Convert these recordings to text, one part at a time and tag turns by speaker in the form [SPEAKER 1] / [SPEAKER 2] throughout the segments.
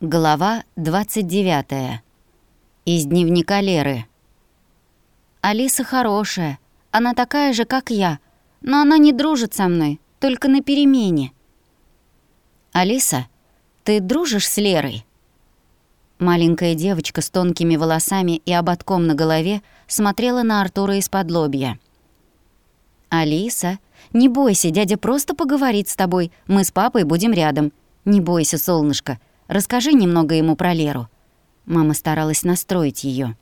[SPEAKER 1] Глава 29. Из дневника Леры. Алиса хорошая. Она такая же, как я. Но она не дружит со мной, только на перемене. Алиса, ты дружишь с Лерой? Маленькая девочка с тонкими волосами и ободком на голове смотрела на Артура из-под лобья. «Алиса, не бойся, дядя просто поговорит с тобой. Мы с папой будем рядом. Не бойся, солнышко. Расскажи немного ему про Леру». Мама старалась настроить ее.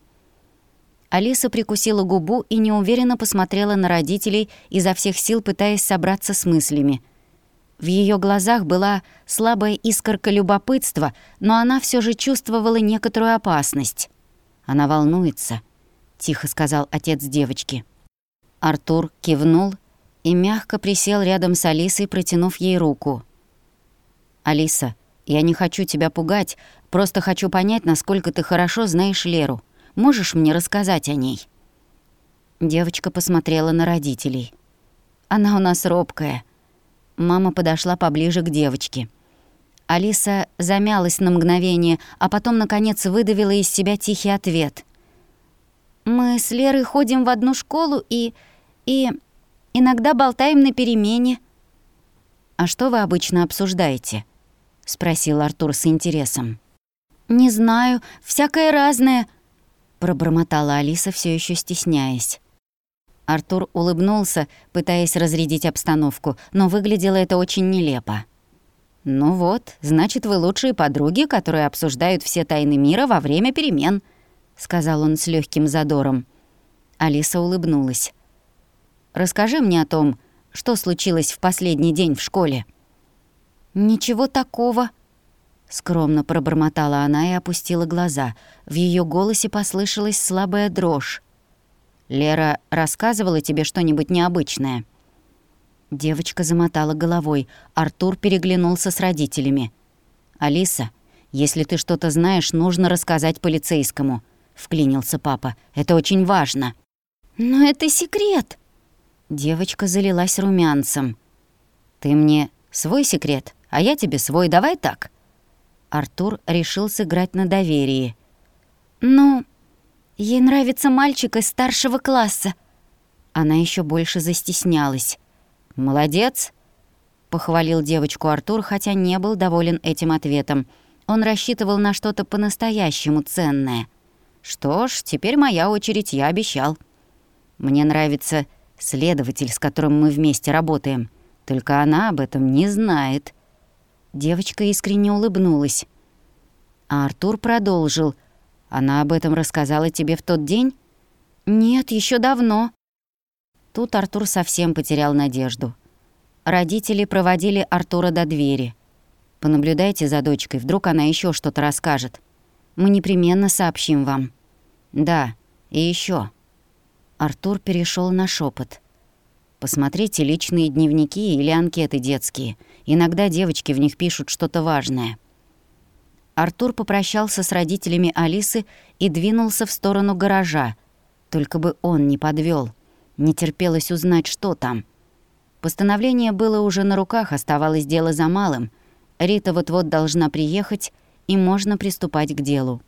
[SPEAKER 1] Алиса прикусила губу и неуверенно посмотрела на родителей, изо всех сил пытаясь собраться с мыслями. В ее глазах была слабая искорка любопытства, но она все же чувствовала некоторую опасность. «Она волнуется», — тихо сказал отец девочки. Артур кивнул и мягко присел рядом с Алисой, протянув ей руку. «Алиса, я не хочу тебя пугать, просто хочу понять, насколько ты хорошо знаешь Леру. Можешь мне рассказать о ней?» Девочка посмотрела на родителей. «Она у нас робкая». Мама подошла поближе к девочке. Алиса замялась на мгновение, а потом, наконец, выдавила из себя тихий ответ. «Мы с Лерой ходим в одну школу и... и... иногда болтаем на перемене». «А что вы обычно обсуждаете?» — спросил Артур с интересом. «Не знаю, всякое разное», — пробормотала Алиса, все еще стесняясь. Артур улыбнулся, пытаясь разрядить обстановку, но выглядело это очень нелепо. «Ну вот, значит, вы лучшие подруги, которые обсуждают все тайны мира во время перемен», — сказал он с легким задором. Алиса улыбнулась. «Расскажи мне о том, что случилось в последний день в школе». «Ничего такого», — скромно пробормотала она и опустила глаза. В ее голосе послышалась слабая дрожь. «Лера рассказывала тебе что-нибудь необычное?» Девочка замотала головой. Артур переглянулся с родителями. «Алиса, если ты что-то знаешь, нужно рассказать полицейскому», — вклинился папа. «Это очень важно». «Но это секрет!» Девочка залилась румянцем. «Ты мне свой секрет а я тебе свой, давай так». Артур решил сыграть на доверии. «Ну, ей нравится мальчик из старшего класса». Она еще больше застеснялась. «Молодец», — похвалил девочку Артур, хотя не был доволен этим ответом. Он рассчитывал на что-то по-настоящему ценное. «Что ж, теперь моя очередь, я обещал. Мне нравится следователь, с которым мы вместе работаем. Только она об этом не знает». Девочка искренне улыбнулась. А Артур продолжил. «Она об этом рассказала тебе в тот день?» «Нет, еще давно». Тут Артур совсем потерял надежду. Родители проводили Артура до двери. «Понаблюдайте за дочкой, вдруг она еще что-то расскажет. Мы непременно сообщим вам». «Да, и еще. Артур перешел на шепот. Посмотрите личные дневники или анкеты детские. Иногда девочки в них пишут что-то важное. Артур попрощался с родителями Алисы и двинулся в сторону гаража. Только бы он не подвел. Не терпелось узнать, что там. Постановление было уже на руках, оставалось дело за малым. Рита вот-вот должна приехать, и можно приступать к делу.